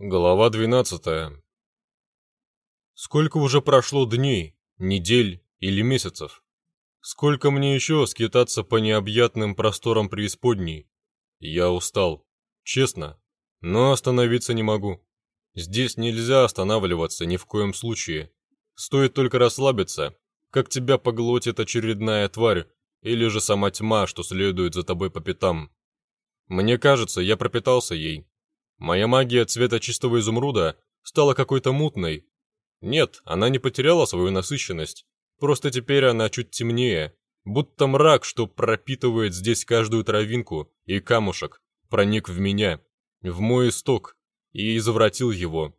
Глава 12. Сколько уже прошло дней, недель или месяцев? Сколько мне еще скитаться по необъятным просторам преисподней? Я устал, честно, но остановиться не могу. Здесь нельзя останавливаться ни в коем случае. Стоит только расслабиться, как тебя поглотит очередная тварь или же сама тьма, что следует за тобой по пятам. Мне кажется, я пропитался ей, Моя магия цвета чистого изумруда стала какой-то мутной. Нет, она не потеряла свою насыщенность. Просто теперь она чуть темнее, будто мрак, что пропитывает здесь каждую травинку и камушек, проник в меня, в мой исток, и извратил его.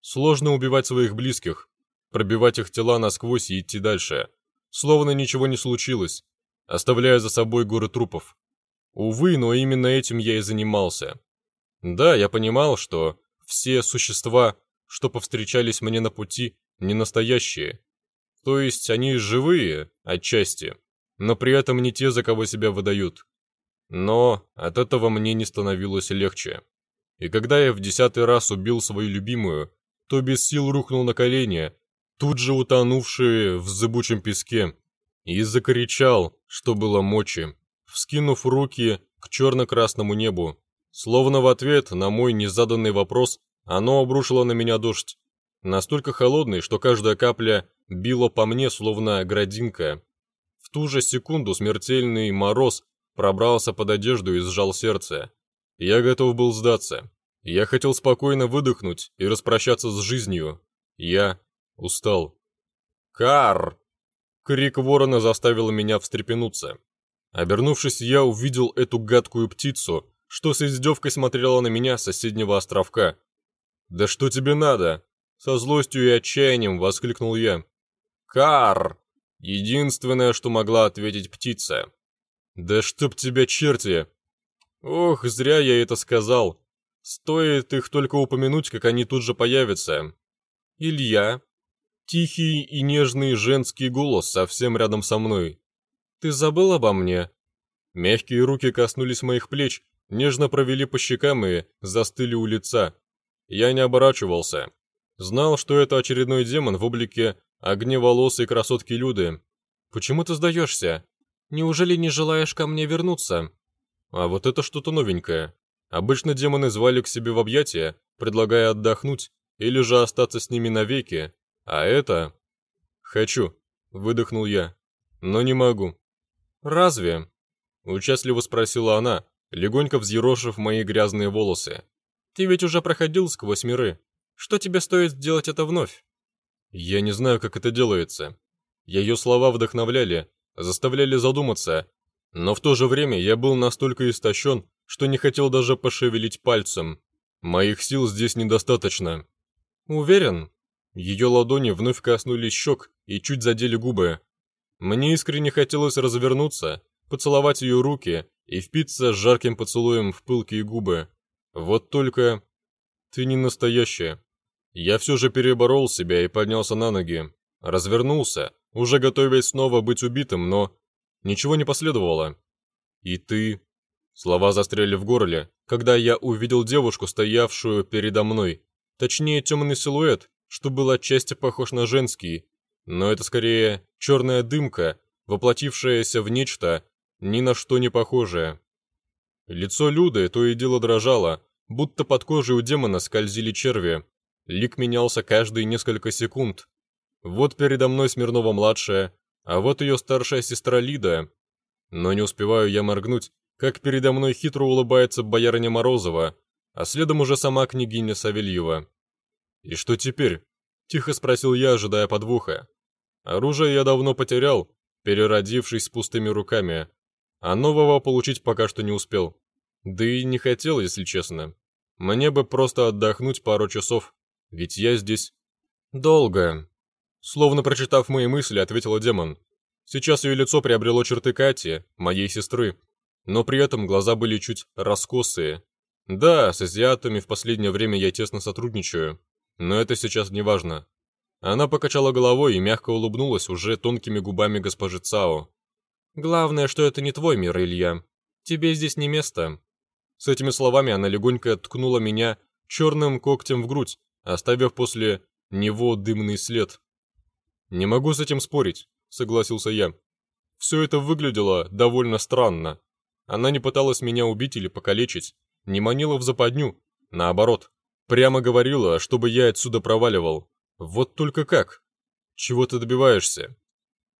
Сложно убивать своих близких, пробивать их тела насквозь и идти дальше, словно ничего не случилось, оставляя за собой горы трупов. Увы, но именно этим я и занимался. Да, я понимал, что все существа, что повстречались мне на пути, не настоящие. То есть они живые, отчасти, но при этом не те, за кого себя выдают. Но от этого мне не становилось легче. И когда я в десятый раз убил свою любимую, то без сил рухнул на колени, тут же утонувшие в зыбучем песке, и закричал, что было мочи, вскинув руки к черно-красному небу, Словно в ответ на мой незаданный вопрос, оно обрушило на меня дождь. Настолько холодный, что каждая капля била по мне, словно градинка. В ту же секунду смертельный мороз пробрался под одежду и сжал сердце. Я готов был сдаться. Я хотел спокойно выдохнуть и распрощаться с жизнью. Я устал. «Кар!» Крик ворона заставил меня встрепенуться. Обернувшись, я увидел эту гадкую птицу, что с издевкой смотрела на меня с соседнего островка. «Да что тебе надо?» Со злостью и отчаянием воскликнул я. «Кар!» Единственное, что могла ответить птица. «Да чтоб тебя черти!» Ох, зря я это сказал. Стоит их только упомянуть, как они тут же появятся. Илья. Тихий и нежный женский голос совсем рядом со мной. «Ты забыл обо мне?» Мягкие руки коснулись моих плеч, нежно провели по щекам и застыли у лица. Я не оборачивался. Знал, что это очередной демон в облике огневолосой красотки Люды. «Почему ты сдаешься? Неужели не желаешь ко мне вернуться?» А вот это что-то новенькое. Обычно демоны звали к себе в объятия, предлагая отдохнуть или же остаться с ними навеки. А это... «Хочу», — выдохнул я. «Но не могу». «Разве?» — участливо спросила она, легонько взъерошив мои грязные волосы. «Ты ведь уже проходил сквозь миры. Что тебе стоит сделать это вновь?» «Я не знаю, как это делается». Ее слова вдохновляли, заставляли задуматься, но в то же время я был настолько истощен, что не хотел даже пошевелить пальцем. Моих сил здесь недостаточно. Уверен? Ее ладони вновь коснулись щек и чуть задели губы. Мне искренне хотелось развернуться, поцеловать ее руки и впиться жарким поцелуем в пылкие губы. Вот только... Ты не настоящая. Я все же переборол себя и поднялся на ноги. Развернулся, уже готовясь снова быть убитым, но... Ничего не последовало. И ты... Слова застряли в горле, когда я увидел девушку, стоявшую передо мной. Точнее, темный силуэт, что был отчасти похож на женский. Но это скорее черная дымка, воплотившаяся в нечто, ни на что не похожее. Лицо Люды то и дело дрожало, будто под кожей у демона скользили черви. Лик менялся каждые несколько секунд. Вот передо мной Смирнова-младшая, а вот ее старшая сестра Лида. Но не успеваю я моргнуть, как передо мной хитро улыбается боярыня Морозова, а следом уже сама княгиня Савельева. «И что теперь?» – тихо спросил я, ожидая подвоха. Оружие я давно потерял, переродившись с пустыми руками, а нового получить пока что не успел. Да и не хотел, если честно. Мне бы просто отдохнуть пару часов, ведь я здесь... Долго. Словно прочитав мои мысли, ответила демон. Сейчас ее лицо приобрело черты Кати, моей сестры, но при этом глаза были чуть раскосые. Да, с азиатами в последнее время я тесно сотрудничаю, но это сейчас не важно. Она покачала головой и мягко улыбнулась уже тонкими губами госпожи Цао. Главное, что это не твой мир, Илья. Тебе здесь не место. С этими словами она легонько ткнула меня черным когтем в грудь, оставив после него дымный след. «Не могу с этим спорить», — согласился я. Все это выглядело довольно странно. Она не пыталась меня убить или покалечить, не манила в западню, наоборот. Прямо говорила, чтобы я отсюда проваливал. Вот только как? Чего ты добиваешься?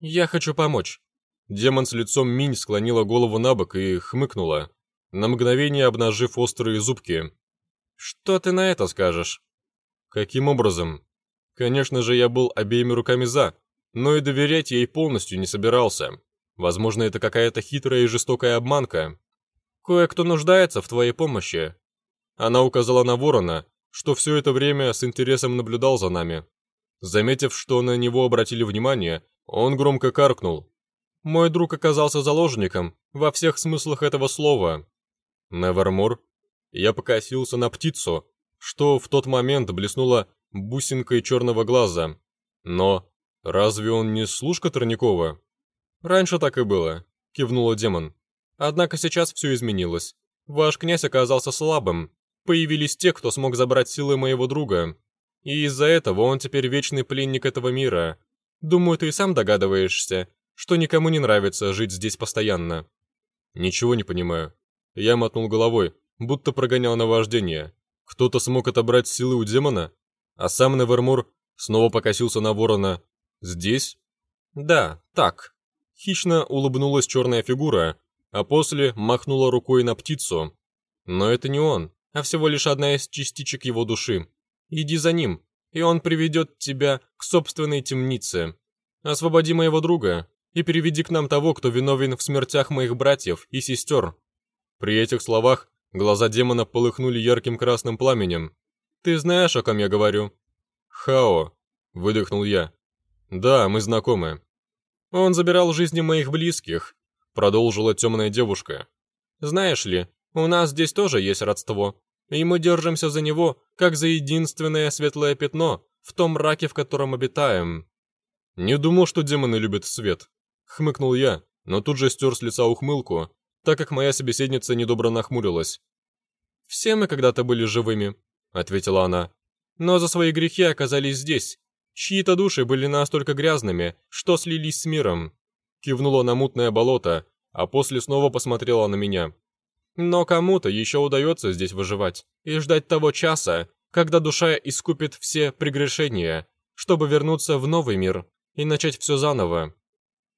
Я хочу помочь. Демон с лицом Минь склонила голову на бок и хмыкнула, на мгновение обнажив острые зубки. Что ты на это скажешь? Каким образом? Конечно же, я был обеими руками за, но и доверять ей полностью не собирался. Возможно, это какая-то хитрая и жестокая обманка. Кое-кто нуждается в твоей помощи. Она указала на ворона, что все это время с интересом наблюдал за нами. Заметив, что на него обратили внимание, он громко каркнул. Мой друг оказался заложником во всех смыслах этого слова. Невермор. Я покосился на птицу, что в тот момент блеснула бусинкой черного глаза. Но разве он не служка Тройникова? Раньше так и было, кивнула демон. Однако сейчас все изменилось. Ваш князь оказался слабым. Появились те, кто смог забрать силы моего друга. И из-за этого он теперь вечный пленник этого мира. Думаю, ты и сам догадываешься, что никому не нравится жить здесь постоянно. Ничего не понимаю. Я мотнул головой, будто прогонял наваждение. Кто-то смог отобрать силы у демона? А сам Невермор снова покосился на ворона. Здесь? Да, так. Хищно улыбнулась черная фигура, а после махнула рукой на птицу. Но это не он, а всего лишь одна из частичек его души. Иди за ним, и он приведет тебя к собственной темнице. Освободи моего друга и переведи к нам того, кто виновен в смертях моих братьев и сестер». При этих словах глаза демона полыхнули ярким красным пламенем. «Ты знаешь, о ком я говорю?» «Хао», — выдохнул я. «Да, мы знакомы». «Он забирал жизни моих близких», — продолжила темная девушка. «Знаешь ли, у нас здесь тоже есть родство и мы держимся за него, как за единственное светлое пятно в том мраке, в котором обитаем». «Не думал, что демоны любят свет», — хмыкнул я, но тут же стер с лица ухмылку, так как моя собеседница недобро нахмурилась. «Все мы когда-то были живыми», — ответила она, «но за свои грехи оказались здесь. Чьи-то души были настолько грязными, что слились с миром». Кивнула на мутное болото, а после снова посмотрела на меня. Но кому-то еще удается здесь выживать и ждать того часа, когда душа искупит все прегрешения, чтобы вернуться в новый мир и начать все заново.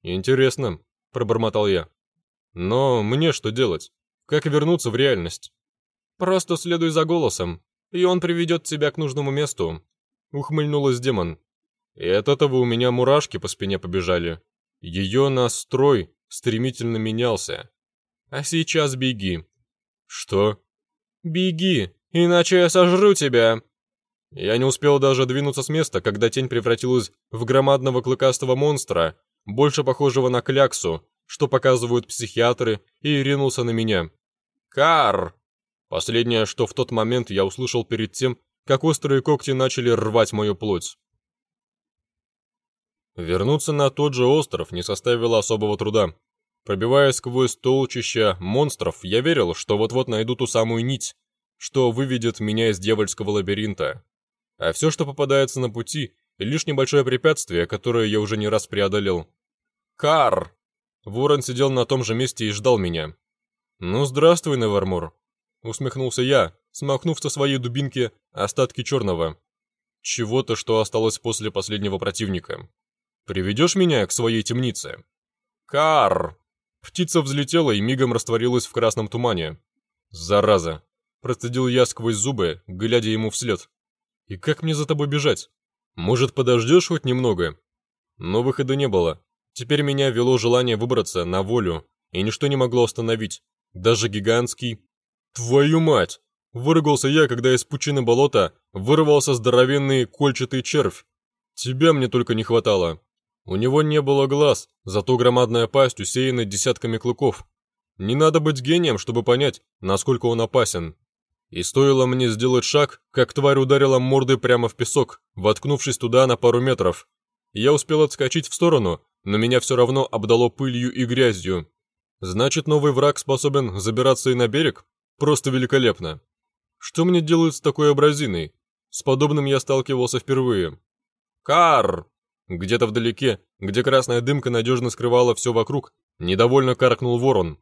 «Интересно», — пробормотал я. «Но мне что делать? Как вернуться в реальность?» «Просто следуй за голосом, и он приведет тебя к нужному месту», — ухмыльнулась демон. И от этого у меня мурашки по спине побежали. Ее настрой стремительно менялся. «А сейчас беги. «Что?» «Беги, иначе я сожру тебя!» Я не успел даже двинуться с места, когда тень превратилась в громадного клыкастого монстра, больше похожего на кляксу, что показывают психиатры, и ринулся на меня. «Кар!» Последнее, что в тот момент я услышал перед тем, как острые когти начали рвать мою плоть. Вернуться на тот же остров не составило особого труда. Пробиваясь сквозь толчища монстров, я верил, что вот-вот найду ту самую нить, что выведет меня из дьявольского лабиринта. А все, что попадается на пути, лишь небольшое препятствие, которое я уже не раз преодолел. «Кар!» Ворон сидел на том же месте и ждал меня. «Ну, здравствуй, Невермор!» Усмехнулся я, смахнув со своей дубинки остатки черного. Чего-то, что осталось после последнего противника. «Приведешь меня к своей темнице?» «Кар!» Птица взлетела и мигом растворилась в красном тумане. «Зараза!» Процедил я сквозь зубы, глядя ему вслед. «И как мне за тобой бежать? Может, подождешь хоть немного?» Но выхода не было. Теперь меня вело желание выбраться на волю, и ничто не могло остановить. Даже гигантский... «Твою мать!» Выругался я, когда из пучины болота вырвался здоровенный кольчатый червь. Тебя мне только не хватало. У него не было глаз, зато громадная пасть усеяна десятками клыков. Не надо быть гением, чтобы понять, насколько он опасен. И стоило мне сделать шаг, как тварь ударила мордой прямо в песок, воткнувшись туда на пару метров. Я успел отскочить в сторону, но меня все равно обдало пылью и грязью. Значит, новый враг способен забираться и на берег? Просто великолепно. Что мне делают с такой абразиной? С подобным я сталкивался впервые. Кар! Где-то вдалеке, где красная дымка надежно скрывала все вокруг, недовольно каркнул ворон.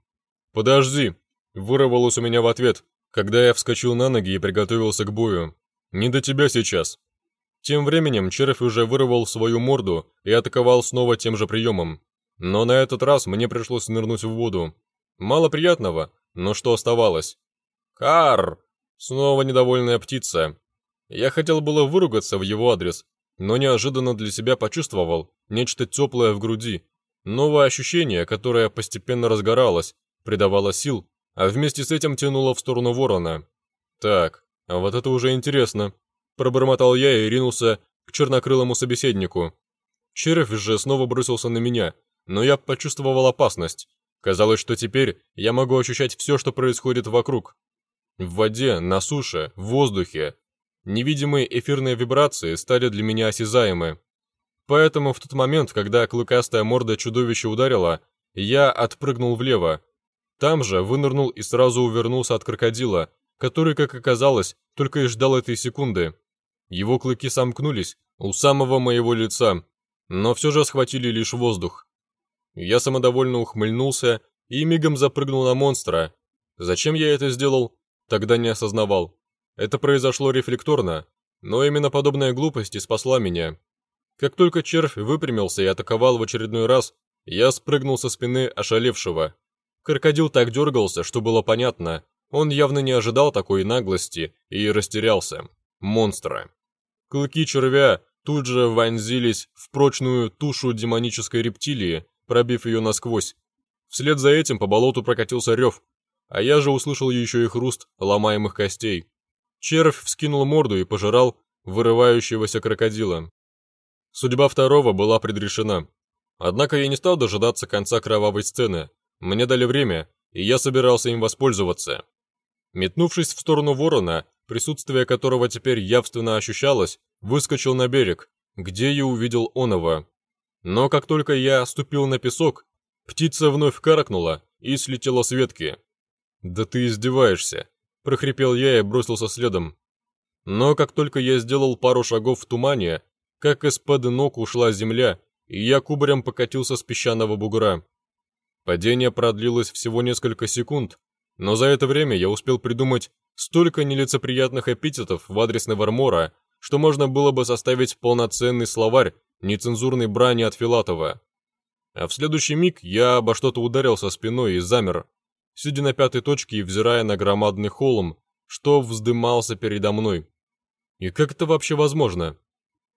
«Подожди!» — вырвалось у меня в ответ, когда я вскочил на ноги и приготовился к бою. «Не до тебя сейчас!» Тем временем червь уже вырвал свою морду и атаковал снова тем же приемом. Но на этот раз мне пришлось нырнуть в воду. Мало приятного, но что оставалось? «Кар!» Снова недовольная птица. Я хотел было выругаться в его адрес, но неожиданно для себя почувствовал нечто теплое в груди. Новое ощущение, которое постепенно разгоралось, придавало сил, а вместе с этим тянуло в сторону ворона. Так, а вот это уже интересно. Пробормотал я и ринулся к чернокрылому собеседнику. Червь же снова бросился на меня, но я почувствовал опасность. Казалось, что теперь я могу ощущать все, что происходит вокруг. В воде, на суше, в воздухе, Невидимые эфирные вибрации стали для меня осязаемы. Поэтому в тот момент, когда клыкастая морда чудовища ударила, я отпрыгнул влево. Там же вынырнул и сразу увернулся от крокодила, который, как оказалось, только и ждал этой секунды. Его клыки сомкнулись у самого моего лица, но все же схватили лишь воздух. Я самодовольно ухмыльнулся и мигом запрыгнул на монстра. Зачем я это сделал, тогда не осознавал. Это произошло рефлекторно, но именно подобная глупость и спасла меня. Как только червь выпрямился и атаковал в очередной раз, я спрыгнул со спины ошалевшего. Крокодил так дергался, что было понятно. Он явно не ожидал такой наглости и растерялся. Монстра. Клыки червя тут же вонзились в прочную тушу демонической рептилии, пробив ее насквозь. Вслед за этим по болоту прокатился рев, а я же услышал еще и хруст ломаемых костей. Червь вскинул морду и пожирал вырывающегося крокодила. Судьба второго была предрешена. Однако я не стал дожидаться конца кровавой сцены. Мне дали время, и я собирался им воспользоваться. Метнувшись в сторону ворона, присутствие которого теперь явственно ощущалось, выскочил на берег, где я увидел оного. Но как только я ступил на песок, птица вновь каркнула и слетела с ветки. «Да ты издеваешься!» – прохрипел я и бросился следом. Но как только я сделал пару шагов в тумане, как из-под ног ушла земля, и я кубарем покатился с песчаного бугра. Падение продлилось всего несколько секунд, но за это время я успел придумать столько нелицеприятных эпитетов в адрес Невермора, что можно было бы составить полноценный словарь нецензурной брани от Филатова. А в следующий миг я обо что-то ударился спиной и замер сидя на пятой точке и взирая на громадный холм, что вздымался передо мной. И как это вообще возможно?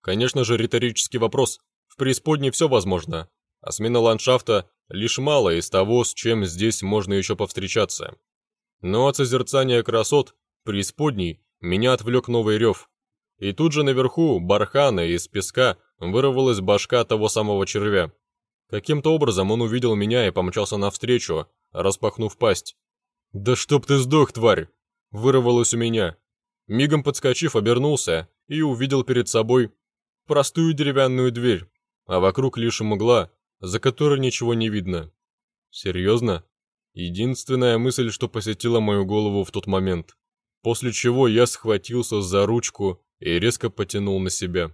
Конечно же, риторический вопрос. В преисподней все возможно, а смена ландшафта – лишь мало из того, с чем здесь можно еще повстречаться. Но от созерцания красот, преисподней, меня отвлек новый рев. И тут же наверху, бархана из песка, вырвалась башка того самого червя. Каким-то образом он увидел меня и помчался навстречу, распахнув пасть. «Да чтоб ты сдох, тварь!» Вырвалось у меня. Мигом подскочив, обернулся и увидел перед собой простую деревянную дверь, а вокруг лишь мгла, за которой ничего не видно. Серьезно? Единственная мысль, что посетила мою голову в тот момент. После чего я схватился за ручку и резко потянул на себя.